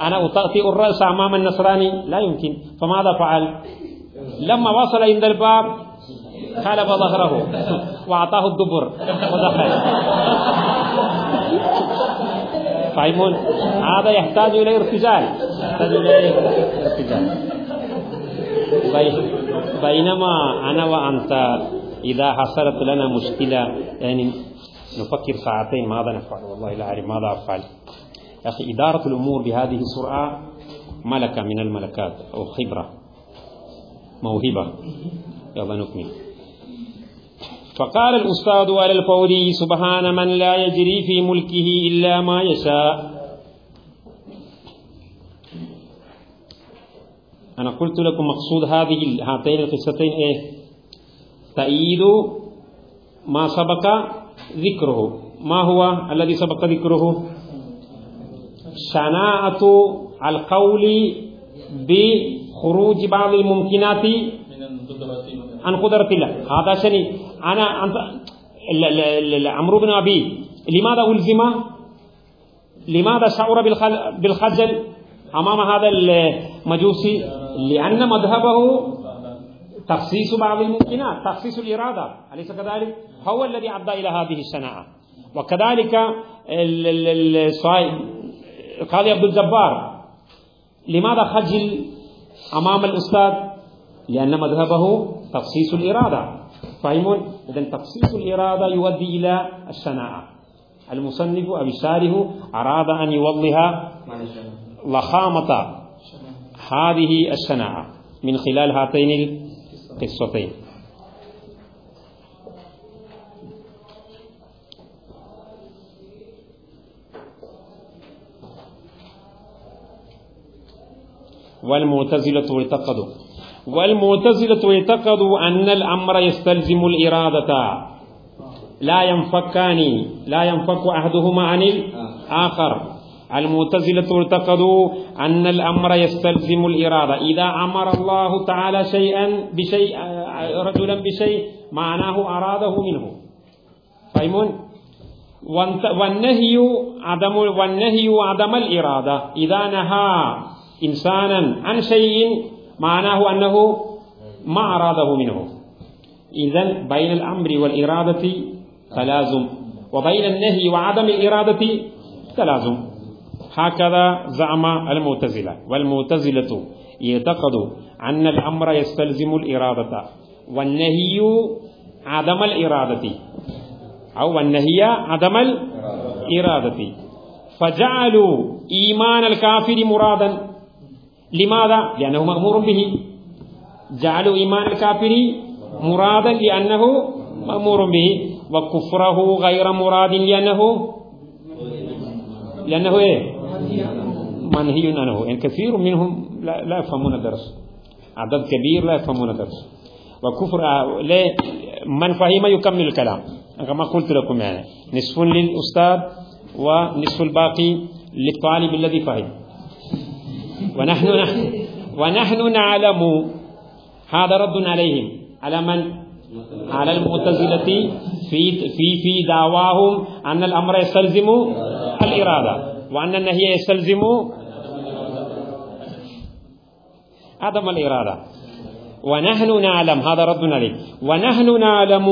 أنا أطأطئ الرأس أمام النصراني لا يمكن. فماذا فعل؟ لما وصل عند الباب خلف ظهره. وأعطاه الدبر. ودخل. فاهمون هذا يحتاج إلى ارتجال. يحتاج إلى ارتجال. بي- بينما أنا وأنت إذا حصلت لنا مشكلة يعني نفكر ساعتين ماذا نفعل؟ والله لا أعرف ماذا أفعل. يا أخي إدارة الأمور بهذه السرعة ملكة من الملكات أو خبرة موهبة. يلا نكمل. فقال الأستاذ على الفوري سبحان من لا يجري في ملكه إلا ما يشاء. أنا قلت لكم مقصود هذه هاتين القصتين إيه؟ تأييد ما سبق ذكره. ما هو الذي سبق ذكره؟ شناعة القول بخروج بعض الممكنات عن قدرة الله. هذا شني أنا عمرو بن أبي لماذا ألزم؟ لماذا شعر بالخجل أمام هذا المجوسي؟ لأن مذهبه تخصيص بعض الممكنات تخصيص الإرادة أليس كذلك؟ هو الذي أدى إلى هذه الشناعة. وكذلك ال- ال- ال- الصاي- القاضي عبد الجبار لماذا خجل أمام الأستاذ؟ لأن مذهبه تخصيص الإرادة. صحيح اذا تخصيص الإرادة يؤدي إلى الشناعة. المصنف أو الشارح أراد أن يوضح لخامة هذه الشناعة من خلال هاتين القصتين. والمعتزلة ارتقدوا والمعتزلة اعتقدوا أن الأمر يستلزم الإرادة. لا ينفكان لا ينفك أحدهما عن الآخر. المعتزلة اعتقدوا أن الأمر يستلزم الإرادة. إذا أمر الله تعالى شيئا بشيء رجلا بشيء معناه أراده منه. فهمون والنهي عدم والنهي عدم الإرادة. إذا نهى إنسانا عن شيء معناه أنه ما أراده منه. إذا بين الأمر والإرادة تلازم. وبين النهي وعدم الإرادة تلازم. هكذا زعم المعتزلة. والمعتزلة يعتقد أن الأمر يستلزم الإرادة. والنهي عدم الإرادة. أو النهي عدم الإرادة. فجعلوا إيمان الكافر مرادا. لماذا؟ لأنه مأمور به. جعلوا إيمان الكافر مرادا لأنه مأمور به. وكفره غير مراد لأنه لأنه إيه؟ منهي عنه. يعني كثير منهم لا, يفهمون الدرس. عدد كبير لا يفهمون الدرس. وكفر ليه من فهم يكمل الكلام. كما قلت لكم يعني. نصف للأستاذ ونصف الباقي للطالب الذي فهم. ونحن نحن ونحن نعلم هذا رد عليهم. على من؟ على المعتزلة في في في دعواهم أن الأمر يستلزم الإرادة وأن النهي يستلزم عدم الإرادة. ونحن نعلم هذا رد عليه ونحن نعلم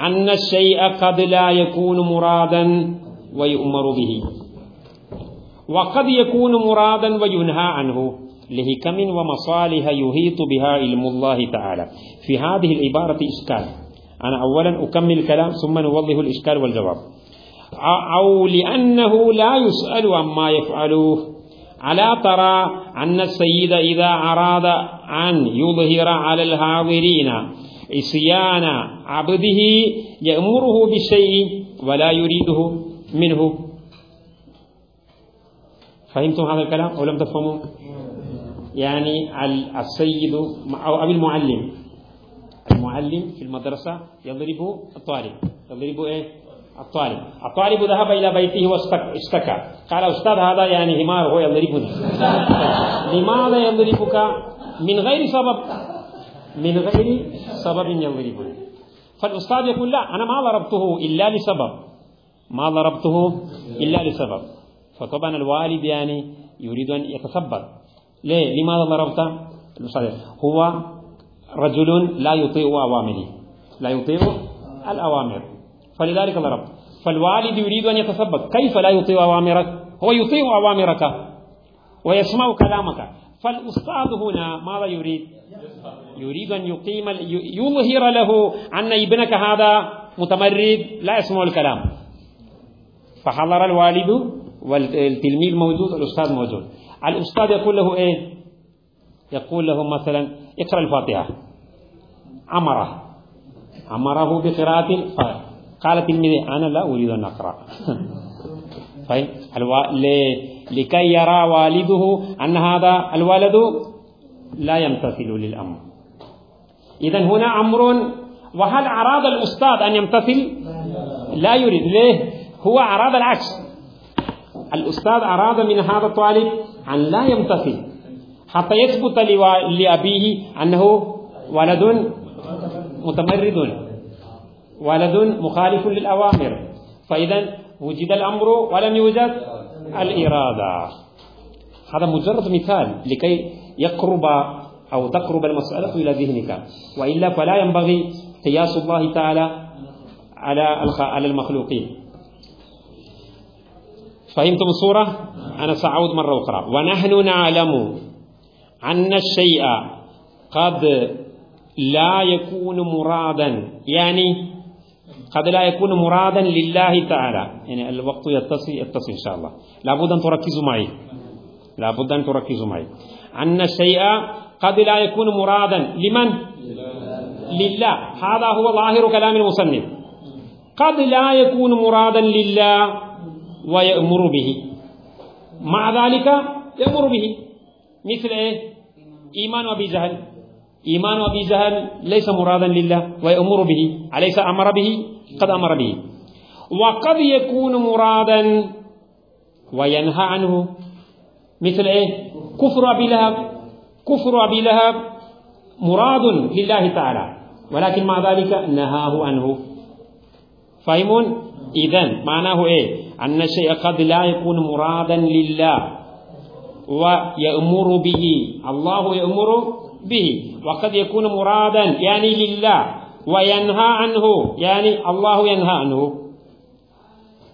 أن الشيء قد لا يكون مرادا ويؤمر به. وقد يكون مرادا وينهى عنه. لهكم ومصالح يهيط بها علم الله تعالى. في هذه العبارة إشكال. أنا أولا أكمل الكلام ثم نوضح الإشكال والجواب. أو لأنه لا يسأل عما يفعلوه ألا ترى أن السيد إذا أراد أن يظهر على الحاضرين عصيان عبده يأمره بالشيء ولا يريده منه. فهمتم هذا الكلام أو لم تفهموا يعني السيد أو أبي المعلم. المعلم في المدرسة يضرب الطالب. يضرب إيه؟ الطالب. الطالب ذهب إلى بيته واشتكى قال أستاذ هذا يعني همار هو يضربني. لماذا يضربك؟ من غير سبب. من غير سبب يضربني. فالأستاذ يقول لا أنا ما ضربته إلا لسبب. ما ضربته إلا لسبب. فطبعا الوالد يعني يريد أن يتثبت ليه؟ لماذا ضربت؟ هو رجل لا يطيع أوامره. لا يطيع الأوامر. فلذلك ضربت. فالوالد يريد أن يتثبت كيف لا يطيع أوامرك؟ هو يطيع أوامرك ويسمع كلامك. فالأستاذ هنا ماذا يريد؟ يريد أن يقيم يظهر له أن ابنك هذا متمرد لا يسمع الكلام. فحضر الوالد والتلميذ موجود والأستاذ موجود. الأستاذ يقول له إيه؟ يقول له مثلا اقرأ الفاتحة. أمره أمره بقراءة قال التلميذ أنا لا أريد أن أقرأ. طيب. لكي يرى والده أن هذا الولد لا يمتثل للأمر. إذا هنا أمر وهل أراد الأستاذ أن يمتثل؟ لا يريد. ليه؟ هو أراد العكس. الأستاذ أراد من هذا الطالب أن لا يمتثل حتى يثبت لأبيه أنه ولد متمرد ولد مخالف للأوامر. فإذا وجد الأمر ولم يوجد الإرادة. هذا مجرد مثال لكي يقرب أو تقرب المسألة إلى ذهنك. وإلا فلا ينبغي قياس الله تعالى على على المخلوقين. فهمتم الصورة أنا سأعود مرة أخرى. ونحن نعلم أن الشيء قد لا يكون مرادا. يعني قد لا يكون مرادا لله تعالى. يعني الوقت يتصل يتصل إن شاء الله. لابد أن تركزوا معي. لابد أن تركزوا معي. أن الشيء قد لا يكون مرادا. لمن؟ لله. هذا هو ظاهر كلام المصنف. قد لا يكون مرادا لله. ويأمر به. مع ذلك يأمر به. مثل إيه؟ إيمان أبي جهل. إيمان أبي جهل ليس مرادا لله ويأمر به. أليس أمر به؟ قد أمر به. وقد يكون مرادا وينهى عنه. مثل إيه؟ كفر أبي لهب. كفر أبي لهب مراد لله تعالى. ولكن مع ذلك نهاه عنه. فهمون إذن معناه إيه؟ أن الشيء قد لا يكون مرادا لله ويأمر به. الله يأمر به. وقد يكون مرادا يعني لله وينهى عنه. يعني الله ينهى عنه.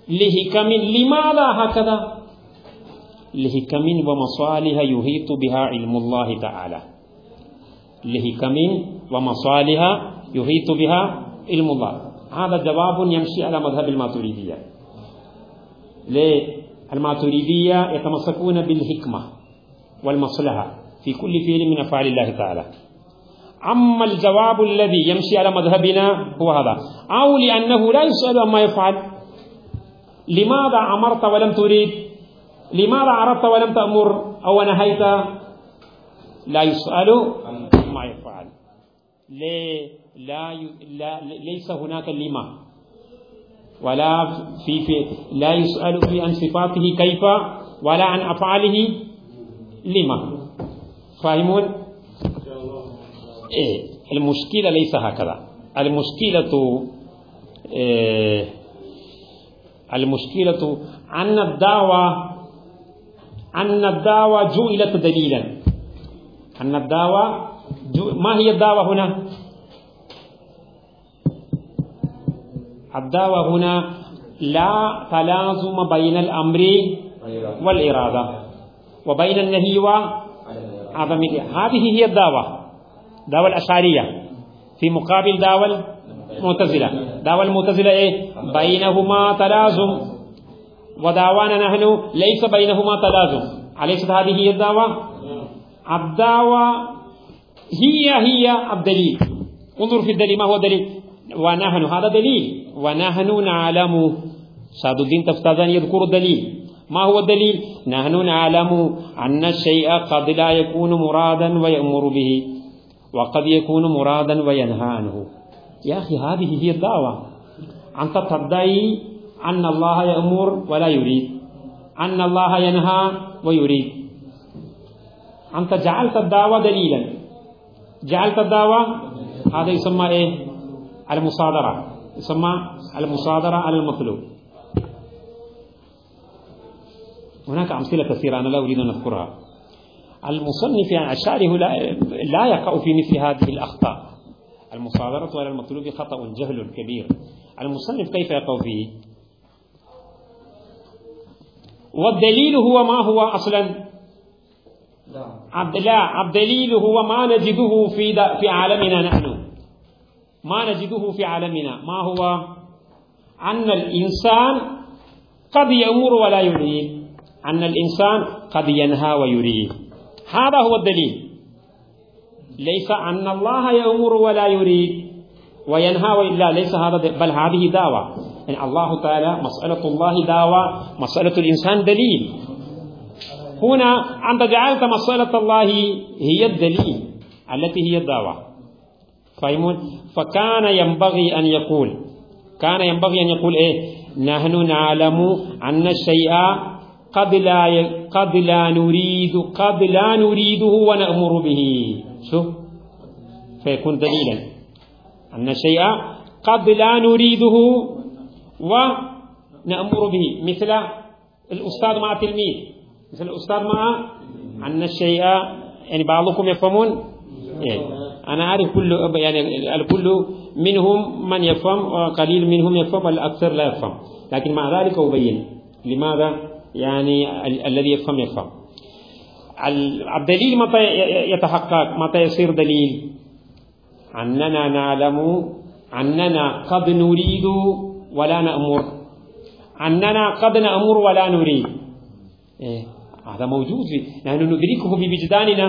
لهكم لماذا هكذا؟ لهكم ومصالح يحيط بها علم الله تعالى. لهكم ومصالح يحيط بها علم الله. هذا جواب يمشي على مذهب الماتريدية. ليه؟ الماتريدية يتمسكون بالحكمة والمصلحة في كل فعل من أفعال الله تعالى. أما الجواب الذي يمشي على مذهبنا هو هذا. أو لأنه لا يسأل عما يفعل. لماذا أمرت ولم تريد؟ لماذا عرضت ولم تأمر؟ أو نهيت؟ لا يسأل عما يفعل. لا. لا ليس هناك لما ولا في, في لا يسأل في عن صفاته كيف ولا عن أفعاله لما. فاهمون؟ إيه المشكلة ليس هكذا. المشكلة إيه المشكلة أن الدعوة أن الدعوة جعلت دليلا. أن الدعوة ما هي الدعوة هنا؟ الدعوة هنا لا تلازم بين الأمر والإرادة. وبين النهي وعدم هذه هي الدعوة. دعوة الأشعرية. في مقابل دعوة المعتزلة. دعوة المعتزلة إيه؟ بينهما تلازم. ودعوانا نحن ليس بينهما تلازم. أليست هذه هي الدعوة؟ الدعوة هي هي الدليل. انظر في الدليل. ما هو دليل ونحن هذا دليل. ونحن نعلم. سعد الدين تفتازان يذكر الدليل ما هو الدليل نحن نعلم أن الشيء قد لا يكون مرادا ويأمر به وقد يكون مرادا وينهى عنه يا أخي هذه هي الدعوة. أنت تدعي أن الله يأمر ولا يريد. أن الله ينهى ويريد. أنت جعلت الدعوة دليلا. جعلت الدعوة هذا يسمى إيه؟ المصادرة. يسمى المصادرة على المطلوب. هناك أمثلة كثيرة أنا لا أريد أن أذكرها. المصنف يعني الشارح لا, لا يقع في مثل هذه الأخطاء. المصادرة على المطلوب خطأ جهل كبير. المصنف كيف يقع فيه؟ والدليل هو ما هو أصلا؟ لا. الدليل هو ما نجده في في عالمنا نحن. ما نجده في عالمنا. ما هو؟ أن الإنسان قد يأمر ولا يريد. أن الإنسان قد ينهى ويريد. هذا هو الدليل. ليس أن الله يأمر ولا يريد وينهى وإلا ليس هذا بل هذه دعوة. يعني الله تعالى مسألة الله دعوة مسألة الإنسان دليل. هنا أنت جعلت مسألة الله هي الدليل التي هي الدعوة. فهمون؟ فكان ينبغي أن يقول. كان ينبغي أن يقول إيه؟ نحن نعلم أن الشيء قد لا نريد قد لا نريده ونأمر به. شوف. فيكون دليلا. أن الشيء قد لا نريده ونأمر به. مثل الأستاذ مع التلميذ مثل الأستاذ مع أن الشيء يعني بعضكم يفهمون؟ يعني أنا أعرف كل يعني الكل منهم من يفهم وقليل منهم يفهم والأكثر لا يفهم. لكن مع ذلك أبين لماذا يعني ال الذي يفهم يفهم. الدليل متى يتحقق؟ متى يصير دليل؟ أننا نعلم أننا قد نريد ولا نأمر. أننا قد نأمر ولا نريد. إيه؟ هذا موجود نحن ندركه بوجداننا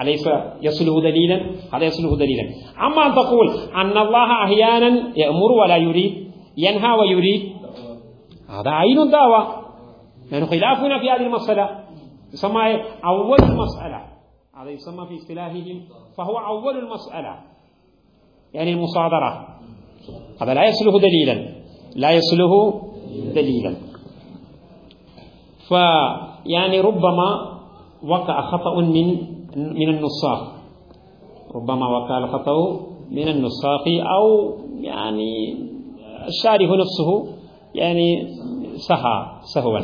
أليس يصله دليلا؟ هذا يصله دليلا. أما أن تقول أن الله أحيانا يأمر ولا يريد ينهى ويريد هذا عين الدعوة نحن خلافنا في هذه المسألة. يسمى أول مسألة هذا يسمى في اصطلاحهم فهو أول المسألة. يعني المصادرة. هذا لا يصله دليلا. لا يصله دليلا. فيعني ربما وقع خطأ من من النصاخ. ربما وقع الخطأ من النصاخ أو يعني الشارح نفسه يعني سهى سهوا.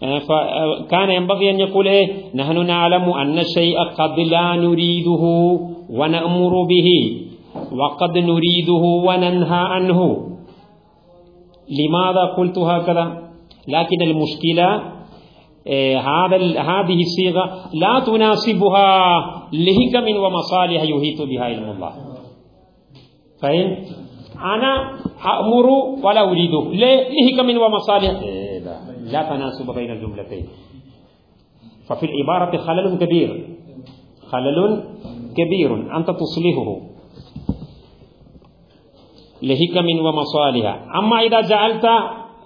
فكان ينبغي أن يقول إيه نحن نعلم أن الشيء قد لا نريده ونأمر به وقد نريده وننهى عنه. لماذا قلت هكذا؟ لكن المشكلة هذا هذه الصيغة لا تناسبها لهكم ومصالح يهيت بها علم الله. فهم أنا أأمر ولا أريده لهكم ومصالح إيه لا. تناسب بين الجملتين. ففي العبارة خلل كبير. خلل كبير. أنت تصلحه. لهكم ومصالح. أما إذا جعلت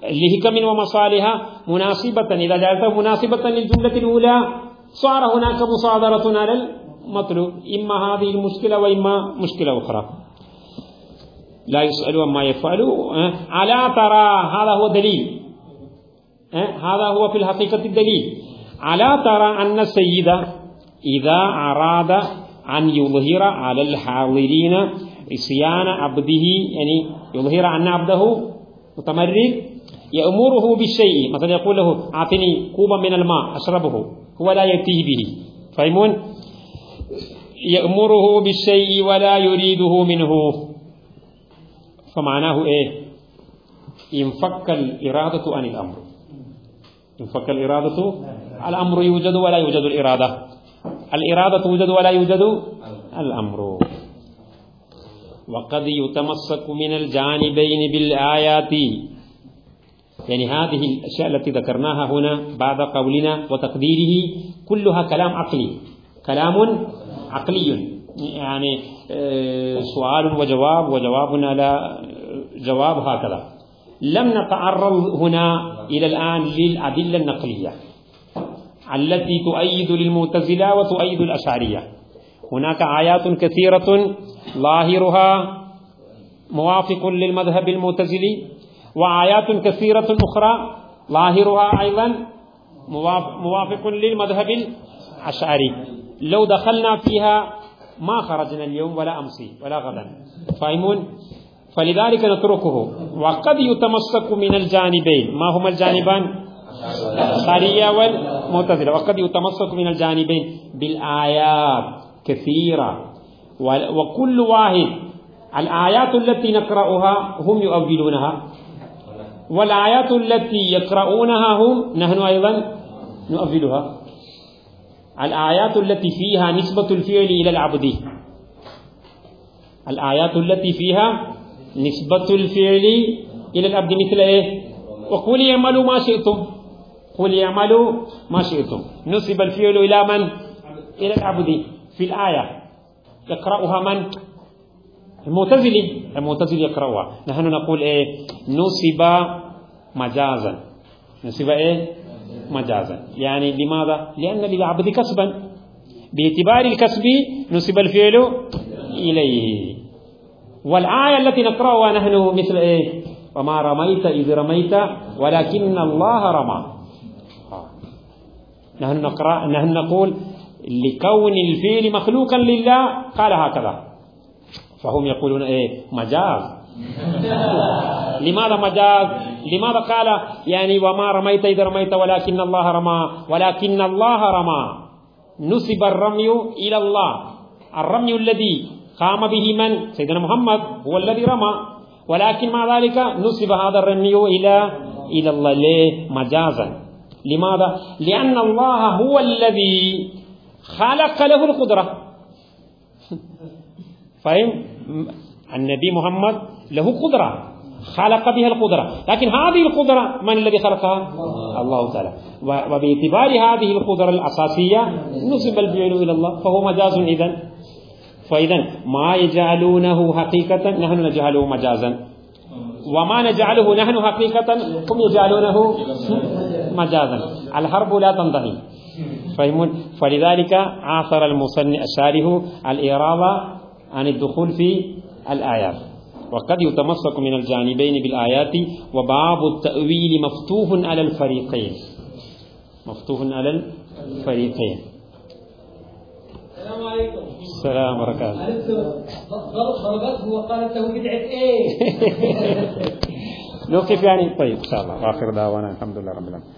لهكم ومصالح مناسبة. إذا جعلته مناسبة للجملة الأولى صار هناك مصادرة على المطلوب إما هذه المشكلة وإما مشكلة أخرى. لا يسأل عما يفعل. ألا ترى؟ هذا هو دليل. هذا هو في الحقيقة الدليل. ألا ترى أن السيد إذا أراد أن يظهر على الحاضرين عصيان عبده يعني يظهر أن عبده متمرد؟ يأمره بالشيء. مثلا يقول له أعطني كوبا من الماء أشربه. هو لا يأتيه به. فهمون؟ يأمره بالشيء ولا يريده منه. فمعناه إيه؟ ينفك الإرادة عن الأمر. ينفك الإرادة الأمر يوجد ولا يوجد الإرادة. الإرادة توجد ولا يوجد الأمر. وقد يتمسك من الجانبين بالآيات. يعني هذه الأشياء التي ذكرناها هنا بعد قولنا وتقديره كلها كلام عقلي. كلام عقلي. يعني سؤال وجواب وجواب على جواب هكذا. لم نتعرض هنا إلى الآن للأدلة النقلية التي تؤيد للمعتزلة وتؤيد الأشعرية. هناك آيات كثيرة ظاهرها موافق للمذهب المعتزلي. وآيات كثيرة أخرى. ظاهرها أيضا موافق للمذهب الأشعري. لو دخلنا فيها ما خرجنا اليوم ولا أمس ولا غدا. فاهمون؟ فلذلك نتركه. وقد يتمسك من الجانبين. ما هما الجانبان؟ الأشعرية والمعتزلة. وقد يتمسك من الجانبين. بالآيات كثيرة. وكل واحد. الآيات التي نقرأها هم يؤولونها. والآيات التي يقرؤونها هم نحن أيضا نؤولها الآيات التي فيها نسبة الفعل إلى العبد. الآيات التي فيها نسبة الفعل إلى العبد مثل إيه؟ وقل يعملوا ما شئتم. قل يعملوا ما شئتم. نسب الفعل إلى من؟ إلى العبد. في الآية يقرأها من؟ المعتزلي المعتزلي يقرأها. نحن نقول إيه؟ نسب مجازا. نسب إيه؟ مجازا. يعني لماذا؟ لأن للعبد كسبا. باعتبار الكسب نسب الفعل إليه. والآية التي نقرأها نحن مثل إيه؟ وما رميت إذ رميت ولكن الله رمى. نحن نقرأ نحن نقول لكون الفيل مخلوقا لله قال هكذا. فهم يقولون إيه؟ مجاز. لماذا مجاز؟ لماذا قال يعني وما رميت إذا رميت ولكن الله رمى؟ ولكن الله رمى. نسب الرمي إلى الله. الرمي الذي قام به من؟ سيدنا محمد. هو الذي رمى. ولكن مع ذلك نسب هذا الرمي إلى إلى الله. ليه؟ مجازا. لماذا؟ لأن الله هو الذي خلق له القدرة. فهم؟ النبي محمد له قدرة خلق بها القدرة. لكن هذه القدرة من الذي خلقها؟ الله تعالى. وباعتبار هذه القدرة الأساسية نسب الفعل إلى الله فهو مجاز إذن. فإذا ما يجعلونه حقيقة نحن نجعله مجازا. وما نجعله نحن حقيقة هم يجعلونه مجازا. الحرب لا تنتهي. فلذلك عاصر المصنع الشارح الإرادة عن الدخول في الآيات. وقد يتمسك من الجانبين بالآيات وباب التأويل مفتوح على الفريقين. مفتوح على الفريقين. السلام عليكم. السلام ورحمة الله ضربته وقالت له بدعة إيه؟ نوقف يعني. طيب إن شاء الله. وآخر دعوانا. الحمد لله رب العالمين.